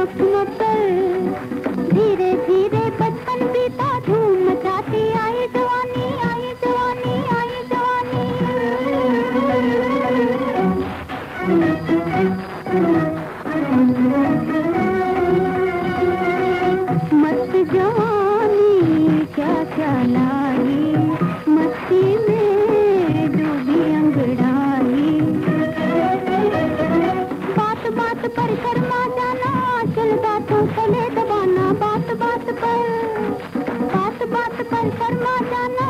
नथुनों पर धीरे धीरे बचपन बीता धूम मचाती आई जवानी आई जवानी आई जवानी। कर कर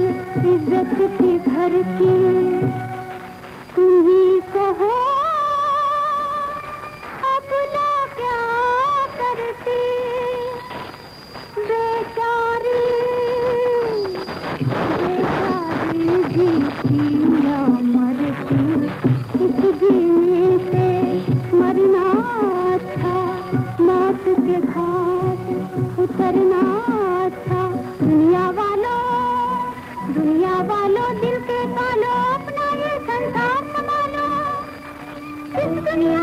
इज़्ज़त की घर की, तुम्ही कहो, अपना क्या करती? बेचारी बेचारी जीती या मरती? इस जीने से मरना अच्छा मौत के घाट उतरना Yeah.